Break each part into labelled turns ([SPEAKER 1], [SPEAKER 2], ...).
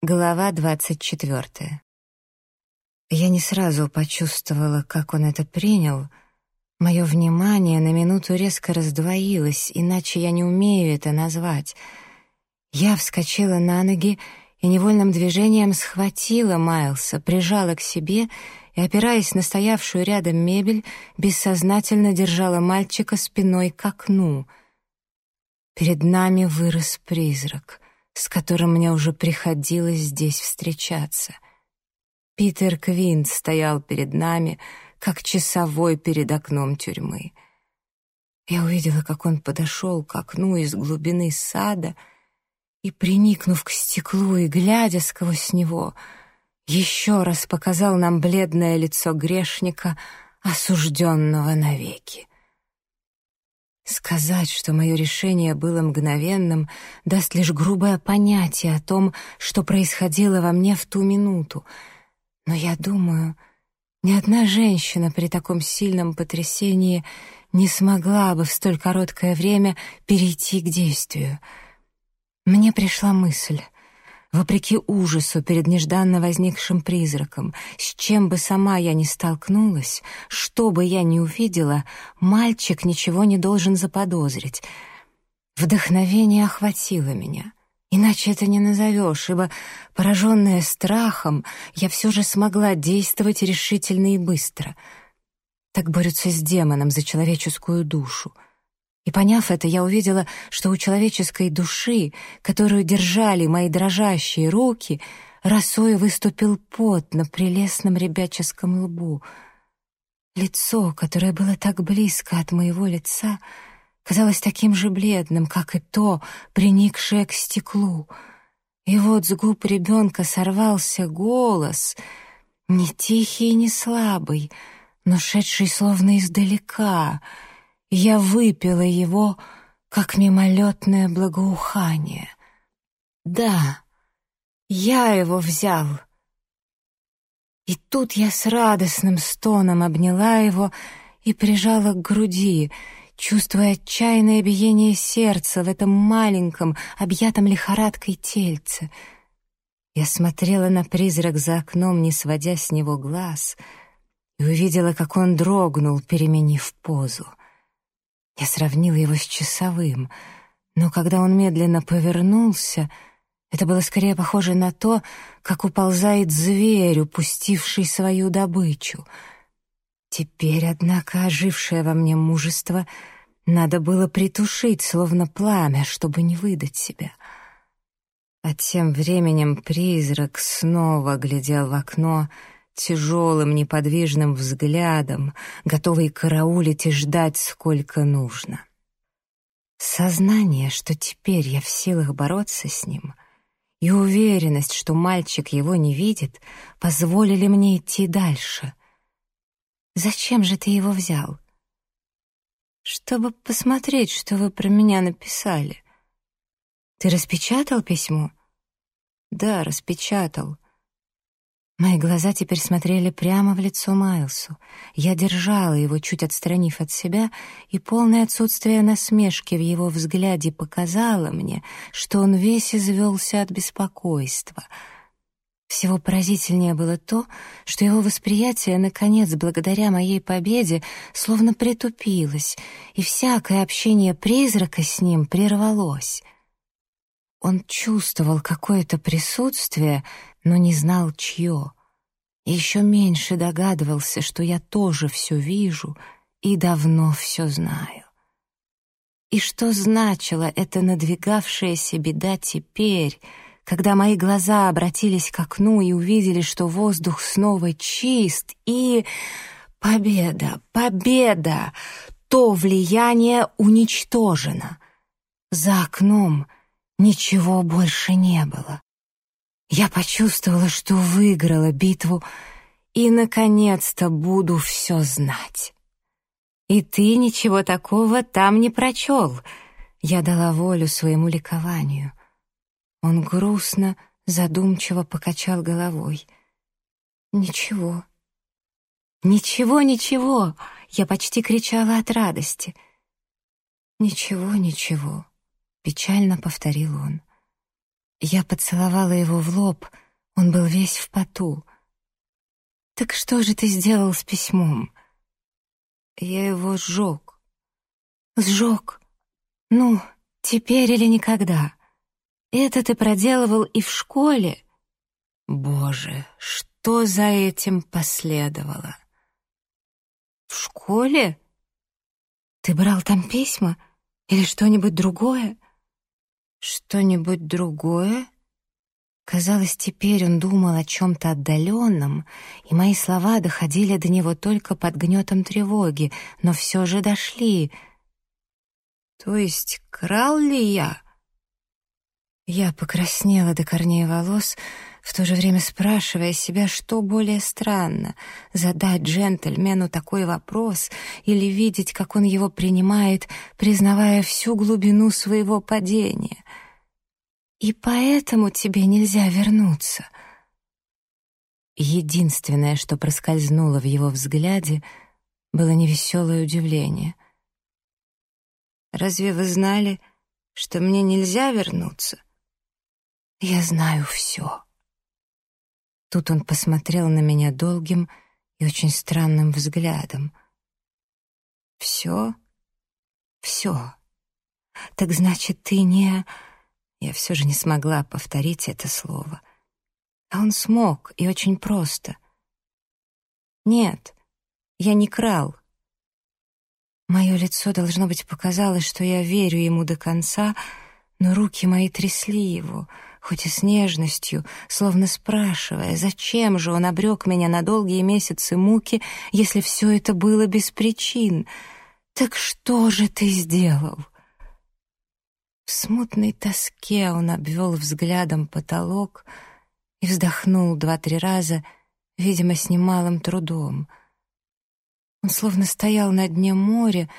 [SPEAKER 1] Глава двадцать четвертая. Я не сразу почувствовала, как он это принял. Мое внимание на минуту резко раздвоилось, иначе я не умею это назвать. Я вскочила на ноги и невольным движением схватила Майлса, прижала к себе и, опираясь на стоявшую рядом мебель, бессознательно держала мальчика спиной к окну. Перед нами вырос призрак — с которым мне уже приходилось здесь встречаться. Питер Квинт стоял перед нами, как часовой перед окном тюрьмы. Я увидела, как он подошел к окну из глубины сада и, приникнув к стеклу и глядя сквозь него, еще раз показал нам бледное лицо грешника, осужденного навеки. Сказать, что мое решение было мгновенным, даст лишь грубое понятие о том, что происходило во мне в ту минуту. Но я думаю, ни одна женщина при таком сильном потрясении не смогла бы в столь короткое время перейти к действию. Мне пришла мысль — вопреки ужасу перед нежданно возникшим призраком, с чем бы сама я ни столкнулась, что бы я ни увидела, мальчик ничего не должен заподозрить. Вдохновение охватило меня. Иначе это не назовешь, ибо, пораженная страхом, я все же смогла действовать решительно и быстро. Так борются с демоном за человеческую душу — и поняв это, я увидела, что у человеческой души, которую держали мои дрожащие руки, росой выступил пот на прелестном ребяческом лбу. Лицо, которое было так близко от моего лица, казалось таким же бледным, как и то, приникшее к стеклу. И вот с губ ребенка сорвался голос, не тихий и не слабый, но шедший словно издалека — я выпила его, как мимолетное благоухание. Да, я его взял. И тут я с радостным стоном обняла его и прижала к груди, чувствуя отчаянное биение сердца в этом маленьком, объятом лихорадкой тельце. Я смотрела на призрак за окном, не сводя с него глаз, и увидела, как он дрогнул, переменив позу. Я сравнила его с часовым, но когда он медленно повернулся, это было скорее похоже на то, как уползает зверь, упустивший свою добычу. Теперь, однако, ожившее во мне мужество надо было притушить, словно пламя, чтобы не выдать себя. А тем временем призрак снова глядел в окно, тяжелым неподвижным взглядом, готовый караулить и ждать сколько нужно. Сознание, что теперь я в силах бороться с ним, и уверенность, что мальчик его не видит, позволили мне идти дальше. «Зачем же ты его взял?» «Чтобы посмотреть, что вы про меня написали». «Ты распечатал письмо?» «Да, распечатал». Мои глаза теперь смотрели прямо в лицо Майлсу. Я держала его, чуть отстранив от себя, и полное отсутствие насмешки в его взгляде показало мне, что он весь извелся от беспокойства. Всего поразительнее было то, что его восприятие, наконец, благодаря моей победе, словно притупилось, и всякое общение призрака с ним прервалось. Он чувствовал какое-то присутствие, но не знал, чье. Еще меньше догадывался, что я тоже все вижу и давно все знаю. И что значила эта надвигавшаяся беда теперь, когда мои глаза обратились к окну и увидели, что воздух снова чист и... Победа! Победа! То влияние уничтожено. За окном ничего больше не было. Я почувствовала, что выиграла битву и, наконец-то, буду все знать. И ты ничего такого там не прочел. Я дала волю своему ликованию. Он грустно, задумчиво покачал головой. Ничего. Ничего, ничего. Я почти кричала от радости. Ничего, ничего. Печально повторил он. Я поцеловала его в лоб, он был весь в поту. «Так что же ты сделал с письмом?» «Я его сжег». «Сжег? Ну, теперь или никогда? Это ты проделывал и в школе?» «Боже, что за этим последовало?» «В школе? Ты брал там письма или что-нибудь другое?» «Что-нибудь другое?» Казалось, теперь он думал о чем-то отдаленном, и мои слова доходили до него только под гнетом тревоги, но все же дошли. «То есть крал ли я?» Я покраснела до корней волос, в то же время спрашивая себя, что более странно — задать джентльмену такой вопрос или видеть, как он его принимает, признавая всю глубину своего падения — и поэтому тебе нельзя вернуться. Единственное, что проскользнуло в его взгляде, было невеселое удивление. «Разве вы знали, что мне нельзя вернуться?» «Я знаю все». Тут он посмотрел на меня долгим и очень странным взглядом. «Все? Все. Так значит, ты не...» Я все же не смогла повторить это слово. А он смог, и очень просто. «Нет, я не крал». Мое лицо, должно быть, показало, что я верю ему до конца, но руки мои трясли его, хоть и с нежностью, словно спрашивая, зачем же он обрек меня на долгие месяцы муки, если все это было без причин. «Так что же ты сделал?» В смутной тоске он обвел взглядом потолок и вздохнул два-три раза, видимо, с немалым трудом. Он словно стоял на дне моря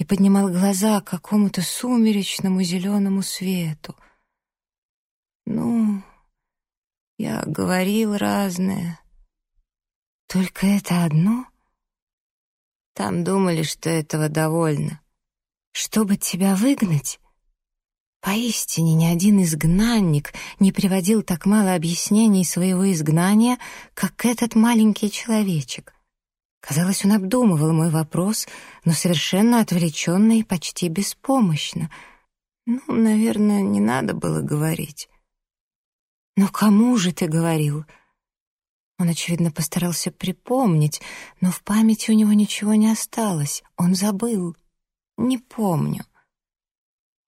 [SPEAKER 1] и поднимал глаза к какому-то сумеречному зеленому свету. «Ну, я говорил разное. Только это одно?» Там думали, что этого довольно. Чтобы тебя выгнать, Поистине ни один изгнанник не приводил так мало объяснений своего изгнания, как этот маленький человечек. Казалось, он обдумывал мой вопрос, но совершенно отвлеченно и почти беспомощно. Ну, наверное, не надо было говорить. «Но кому же ты говорил?» Он, очевидно, постарался припомнить, но в памяти у него ничего не осталось. Он забыл. «Не помню».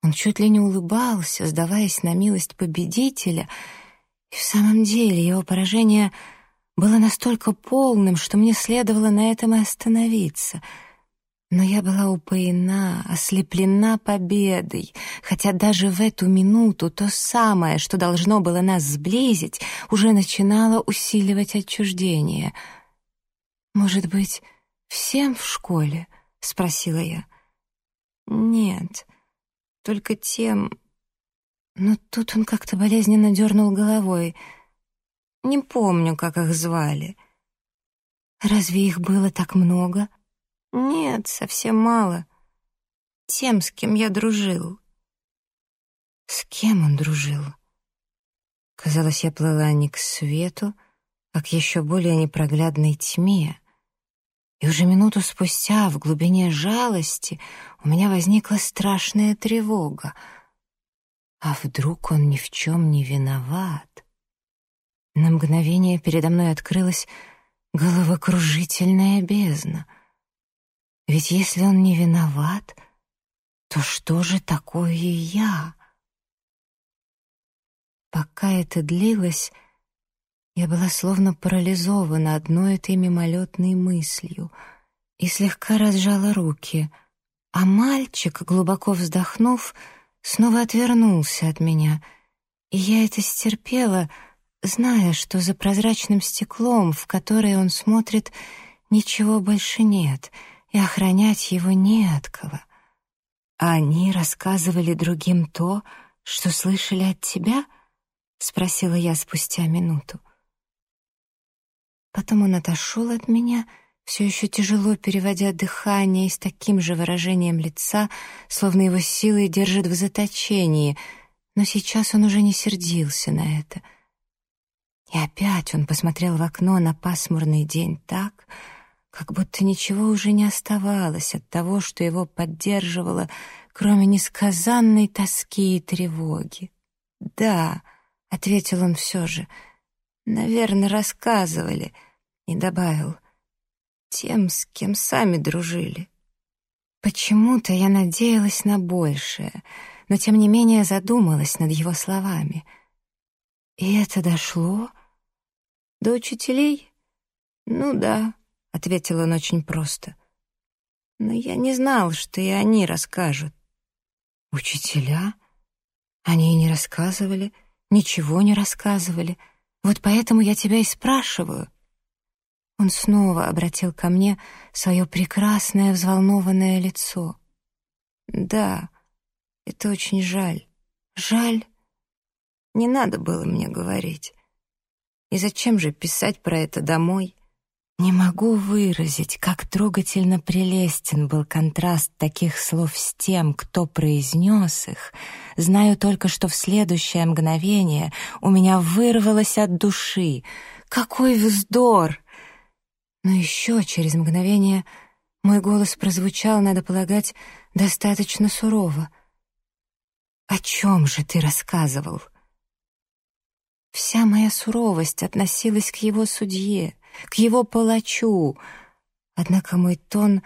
[SPEAKER 1] Он чуть ли не улыбался, сдаваясь на милость победителя, и в самом деле его поражение было настолько полным, что мне следовало на этом и остановиться. Но я была упоена, ослеплена победой, хотя даже в эту минуту то самое, что должно было нас сблизить, уже начинало усиливать отчуждение. «Может быть, всем в школе?» — спросила я. «Нет». Только тем... Но тут он как-то болезненно дернул головой. Не помню, как их звали. Разве их было так много? Нет, совсем мало. Тем, с кем я дружил. С кем он дружил? Казалось, я плыла не к свету, а к еще более непроглядной тьме. И уже минуту спустя, в глубине жалости, у меня возникла страшная тревога. А вдруг он ни в чем не виноват? На мгновение передо мной открылась головокружительная бездна. Ведь если он не виноват, то что же такое я? Пока это длилось, я была словно парализована одной этой мимолетной мыслью и слегка разжала руки, а мальчик, глубоко вздохнув, снова отвернулся от меня, и я это стерпела, зная, что за прозрачным стеклом, в которое он смотрит, ничего больше нет, и охранять его не от кого. Они рассказывали другим то, что слышали от тебя —— спросила я спустя минуту. Потом он отошел от меня, все еще тяжело переводя дыхание и с таким же выражением лица, словно его силой держит в заточении, но сейчас он уже не сердился на это. И опять он посмотрел в окно на пасмурный день так, как будто ничего уже не оставалось от того, что его поддерживало, кроме несказанной тоски и тревоги. «Да», — ответил он все же, — «наверное, рассказывали», и добавил, «тем, с кем сами дружили». Почему-то я надеялась на большее, но тем не менее задумалась над его словами. И это дошло до учителей? Ну да, — ответил он очень просто. «Но я не знал, что и они расскажут». «Учителя? Они и не рассказывали, ничего не рассказывали. Вот поэтому я тебя и спрашиваю». Он снова обратил ко мне свое прекрасное взволнованное лицо. «Да, это очень жаль. Жаль. Не надо было мне говорить. И зачем же писать про это домой?» Не могу выразить, как трогательно прелестен был контраст таких слов с тем, кто произнес их. Знаю только, что в следующее мгновение у меня вырвалось от души. Какой вздор! Но еще через мгновение мой голос прозвучал, надо полагать, достаточно сурово. «О чем же ты рассказывал?» Вся моя суровость относилась к его судье — к его палачу. Однако мой тон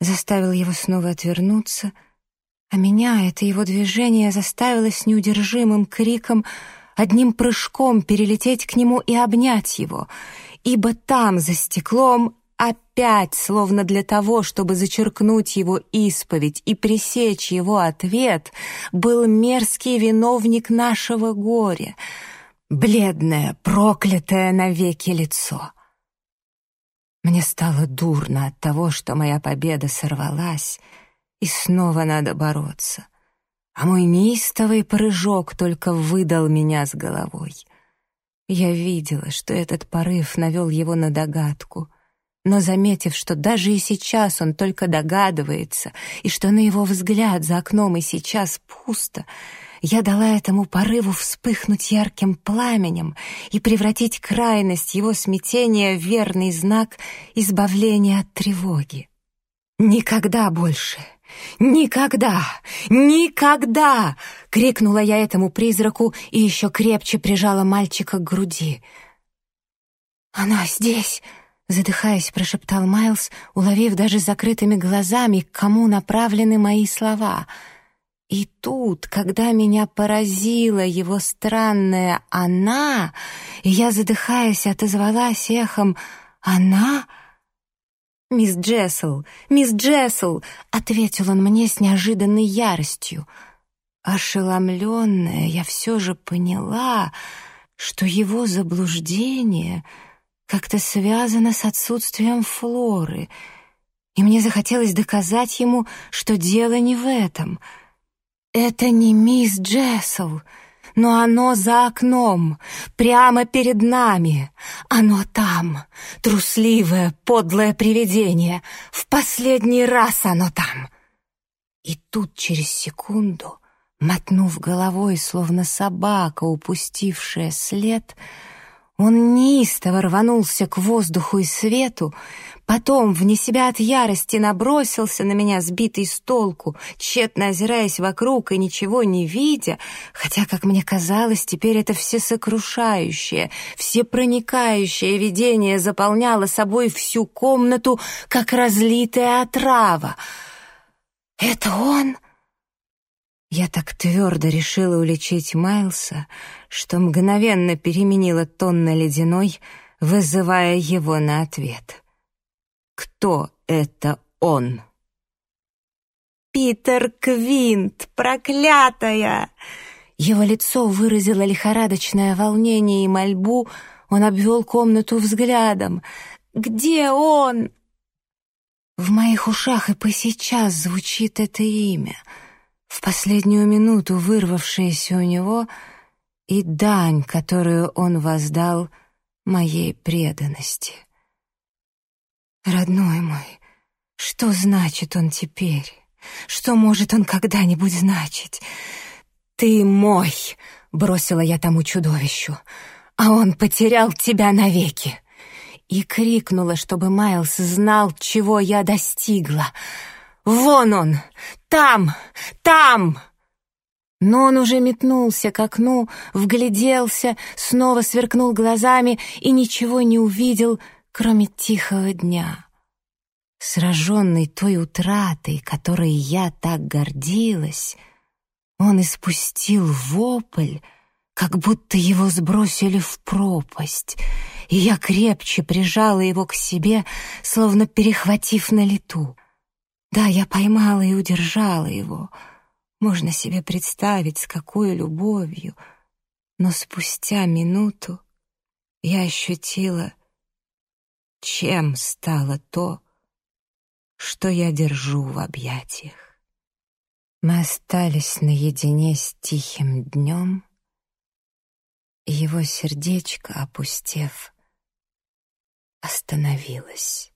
[SPEAKER 1] заставил его снова отвернуться, а меня это его движение заставило с неудержимым криком одним прыжком перелететь к нему и обнять его, ибо там, за стеклом, опять, словно для того, чтобы зачеркнуть его исповедь и пресечь его ответ, был мерзкий виновник нашего горя, бледное, проклятое навеки лицо. Мне стало дурно от того, что моя победа сорвалась, и снова надо бороться. А мой неистовый прыжок только выдал меня с головой. Я видела, что этот порыв навел его на догадку, но, заметив, что даже и сейчас он только догадывается, и что на его взгляд за окном и сейчас пусто, я дала этому порыву вспыхнуть ярким пламенем и превратить крайность его смятения в верный знак избавления от тревоги. «Никогда больше! Никогда! Никогда!» — крикнула я этому призраку и еще крепче прижала мальчика к груди. «Она здесь!» — задыхаясь, прошептал Майлз, уловив даже закрытыми глазами, к кому направлены мои слова — и тут, когда меня поразила его странная «она», и я, задыхаясь, отозвалась эхом «она», «Мисс Джессел, мисс Джессел», — ответил он мне с неожиданной яростью. Ошеломленная, я все же поняла, что его заблуждение как-то связано с отсутствием флоры, и мне захотелось доказать ему, что дело не в этом — это не мисс Джессел, но оно за окном, прямо перед нами. Оно там, трусливое, подлое привидение. В последний раз оно там. И тут через секунду, мотнув головой, словно собака, упустившая след, он неистово рванулся к воздуху и свету, Потом, вне себя от ярости, набросился на меня, сбитый с толку, тщетно озираясь вокруг и ничего не видя, хотя, как мне казалось, теперь это всесокрушающее, всепроникающее видение заполняло собой всю комнату, как разлитая отрава. «Это он?» Я так твердо решила уличить Майлса, что мгновенно переменила тон на ледяной, вызывая его на ответ. Кто это он? «Питер Квинт, проклятая!» Его лицо выразило лихорадочное волнение и мольбу, он обвел комнату взглядом. «Где он?» В моих ушах и по сейчас звучит это имя, в последнюю минуту вырвавшееся у него, и дань, которую он воздал моей преданности. Родной мой, что значит он теперь? Что может он когда-нибудь значить? «Ты мой!» — бросила я тому чудовищу. «А он потерял тебя навеки!» И крикнула, чтобы Майлз знал, чего я достигла. «Вон он! Там! Там!» Но он уже метнулся к окну, вгляделся, снова сверкнул глазами и ничего не увидел, кроме тихого дня. Сраженный той утратой, которой я так гордилась, он испустил вопль, как будто его сбросили в пропасть, и я крепче прижала его к себе, словно перехватив на лету. Да, я поймала и удержала его — можно себе представить, с какой любовью. Но спустя минуту я ощутила, чем стало то, что я держу в объятиях. Мы остались наедине с тихим днем, и его сердечко, опустев, остановилось.